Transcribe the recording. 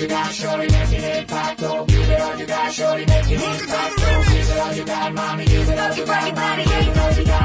you got, shorty, making it pop. All you got, shorty, metti l'impatto you giocare, you got you mami daddy, all you got.